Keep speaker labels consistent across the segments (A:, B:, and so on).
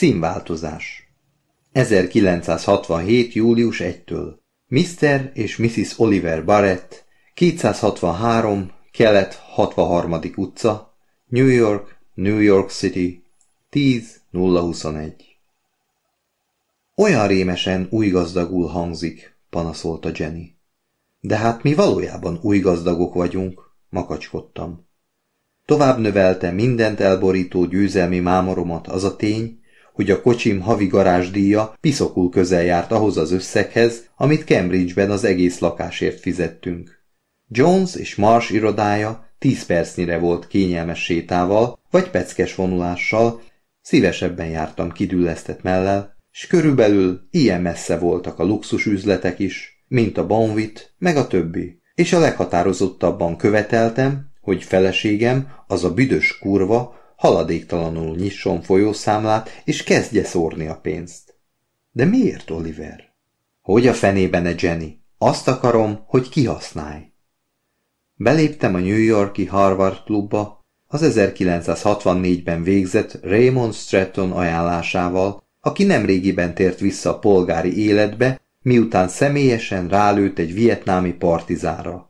A: Címváltozás 1967. július 1-től Mr. és Mrs. Oliver Barrett 263. kelet 63. utca New York, New York City 10.021 Olyan rémesen új gazdagul hangzik, panaszolta Jenny. De hát mi valójában új gazdagok vagyunk, makacskodtam. Tovább növelte mindent elborító győzelmi mámoromat az a tény, hogy a kocsim havi garázsdíja piszokul közel járt ahhoz az összeghez, amit Cambridge-ben az egész lakásért fizettünk. Jones és Marsh irodája tíz percnyire volt kényelmes sétával, vagy peckes vonulással, szívesebben jártam kidüllesztett mellel, s körülbelül ilyen messze voltak a luxus üzletek is, mint a Bonvit, meg a többi, és a leghatározottabban követeltem, hogy feleségem, az a büdös kurva, haladéktalanul nyisson folyószámlát, és kezdje szórni a pénzt. De miért, Oliver? Hogy a fenében ne Jenny? Azt akarom, hogy kihasználj. Beléptem a New Yorki Harvard klubba, az 1964-ben végzett Raymond Stratton ajánlásával, aki nemrégiben tért vissza a polgári életbe, miután személyesen rálőtt egy vietnámi partizára.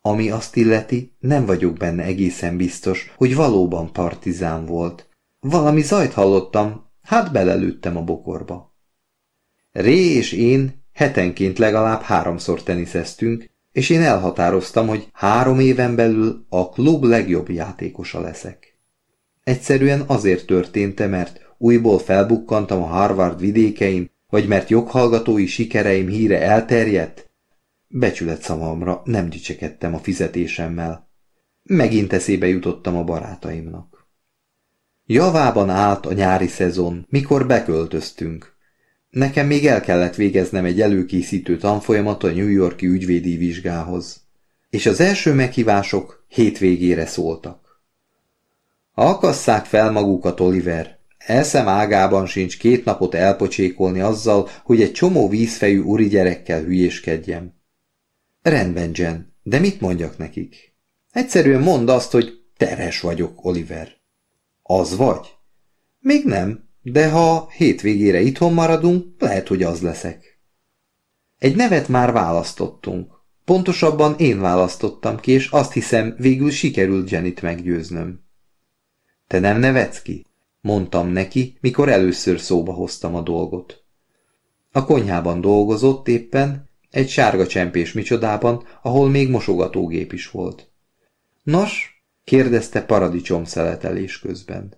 A: Ami azt illeti, nem vagyok benne egészen biztos, hogy valóban partizán volt. Valami zajt hallottam, hát belelőttem a bokorba. Ré és én hetenként legalább háromszor teniszeztünk, és én elhatároztam, hogy három éven belül a klub legjobb játékosa leszek. Egyszerűen azért történt mert újból felbukkantam a Harvard vidékein, vagy mert joghallgatói sikereim híre elterjedt, Becsület szavamra nem dicsekedtem a fizetésemmel. Megint eszébe jutottam a barátaimnak. Javában állt a nyári szezon, mikor beköltöztünk. Nekem még el kellett végeznem egy előkészítő tanfolyamat a New Yorki ügyvédi vizsgához. És az első meghívások hétvégére szóltak. Akasszák fel magukat, Oliver. Eszem ágában sincs két napot elpocsékolni azzal, hogy egy csomó vízfejű úri gyerekkel hülyéskedjem. Rendben, Jen, de mit mondjak nekik? Egyszerűen mondd azt, hogy terhes vagyok, Oliver. Az vagy? Még nem, de ha hétvégére itthon maradunk, lehet, hogy az leszek. Egy nevet már választottunk. Pontosabban én választottam ki, és azt hiszem, végül sikerült Jenit meggyőznöm. Te nem nevetsz ki? Mondtam neki, mikor először szóba hoztam a dolgot. A konyhában dolgozott éppen, egy sárga csempés micsodában, ahol még mosogatógép is volt. Nos? kérdezte paradicsom szeletelés közben.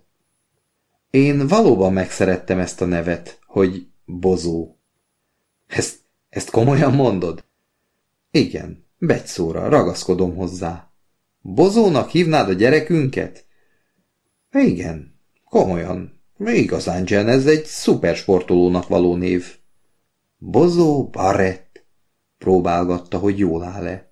A: Én valóban megszerettem ezt a nevet, hogy bozó. Ezt, ezt komolyan mondod? Igen, begyszóra, ragaszkodom hozzá. Bozónak hívnád a gyerekünket? Igen, komolyan. Igazán, Jen, ez egy szupersportolónak való név. Bozó Barrett. Próbálgatta, hogy jól áll-e.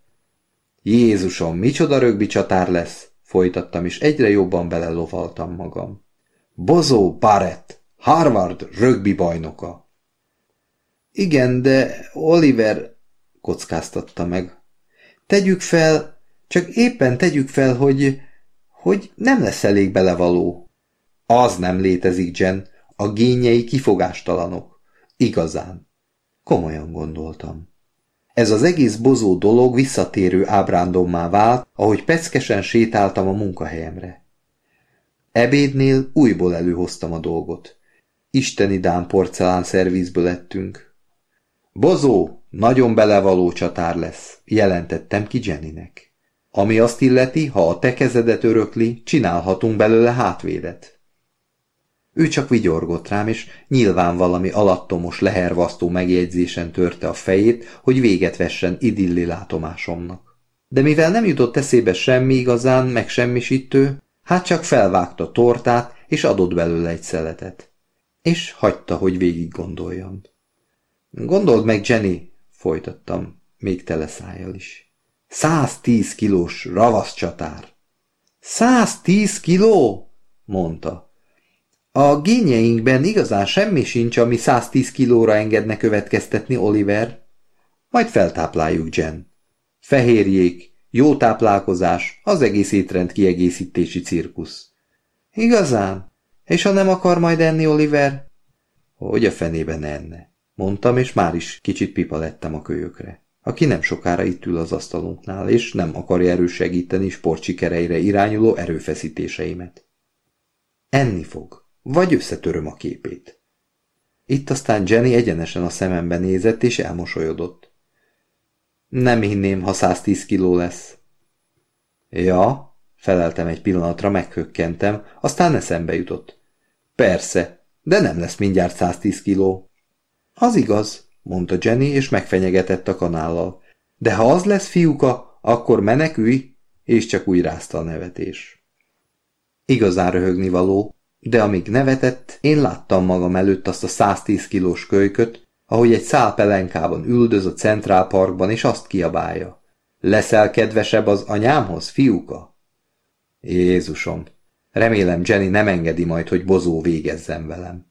A: Jézusom, micsoda rögbi csatár lesz, folytattam, és egyre jobban belelovaltam magam. Bozó Barrett, Harvard rögbi bajnoka. Igen, de Oliver, kockáztatta meg. Tegyük fel, csak éppen tegyük fel, hogy, hogy nem lesz elég belevaló. Az nem létezik, Jen, a génjei kifogástalanok. Igazán. Komolyan gondoltam. Ez az egész bozó dolog visszatérő ábrándommá vált, ahogy peckesen sétáltam a munkahelyemre. Ebédnél újból előhoztam a dolgot. Isteni dán porcelán szervizből ettünk. Bozó, nagyon belevaló csatár lesz, jelentettem ki Jennynek. Ami azt illeti, ha a te kezedet örökli, csinálhatunk belőle hátvédet. Ő csak vigyorgott rám, és nyilván valami alattomos lehervasztó megjegyzésen törte a fejét, hogy véget vessen idilli látomásomnak. De mivel nem jutott eszébe semmi igazán megsemmisítő, hát csak felvágta tortát, és adott belőle egy szeletet. És hagyta, hogy végig gondoljam. Gondold meg, Jenny, folytattam, még tele szájjal is. 110 kilós ravasz csatár. 110 kiló? mondta. A génjeinkben igazán semmi sincs, ami 110 kilóra engedne következtetni, Oliver. Majd feltápláljuk, Jen. Fehérjék, jó táplálkozás, az egész étrend kiegészítési cirkusz. Igazán? És ha nem akar majd enni, Oliver? Hogy a fenében enne? Mondtam, és már is kicsit pipa lettem a kölyökre. Aki nem sokára itt ül az asztalunknál, és nem akarja erősegíteni sportsikereire irányuló erőfeszítéseimet. Enni fog, vagy összetöröm a képét. Itt aztán Jenny egyenesen a szemembe nézett, és elmosolyodott. Nem hinném, ha 110 kiló lesz. Ja, feleltem egy pillanatra, meghökkentem, aztán eszembe jutott. Persze, de nem lesz mindjárt 110 kiló. Az igaz, mondta Jenny, és megfenyegetett a kanállal. De ha az lesz, fiúka, akkor menekülj, és csak úgy rázta a nevetés. Igazán röhögni való, de amíg nevetett, én láttam magam előtt azt a 110 kilós kölyköt, ahogy egy szál pelenkában üldöz a Centrál Parkban, és azt kiabálja. Leszel kedvesebb az anyámhoz, fiúka? Jézusom, remélem Jenny nem engedi majd, hogy bozó végezzen velem.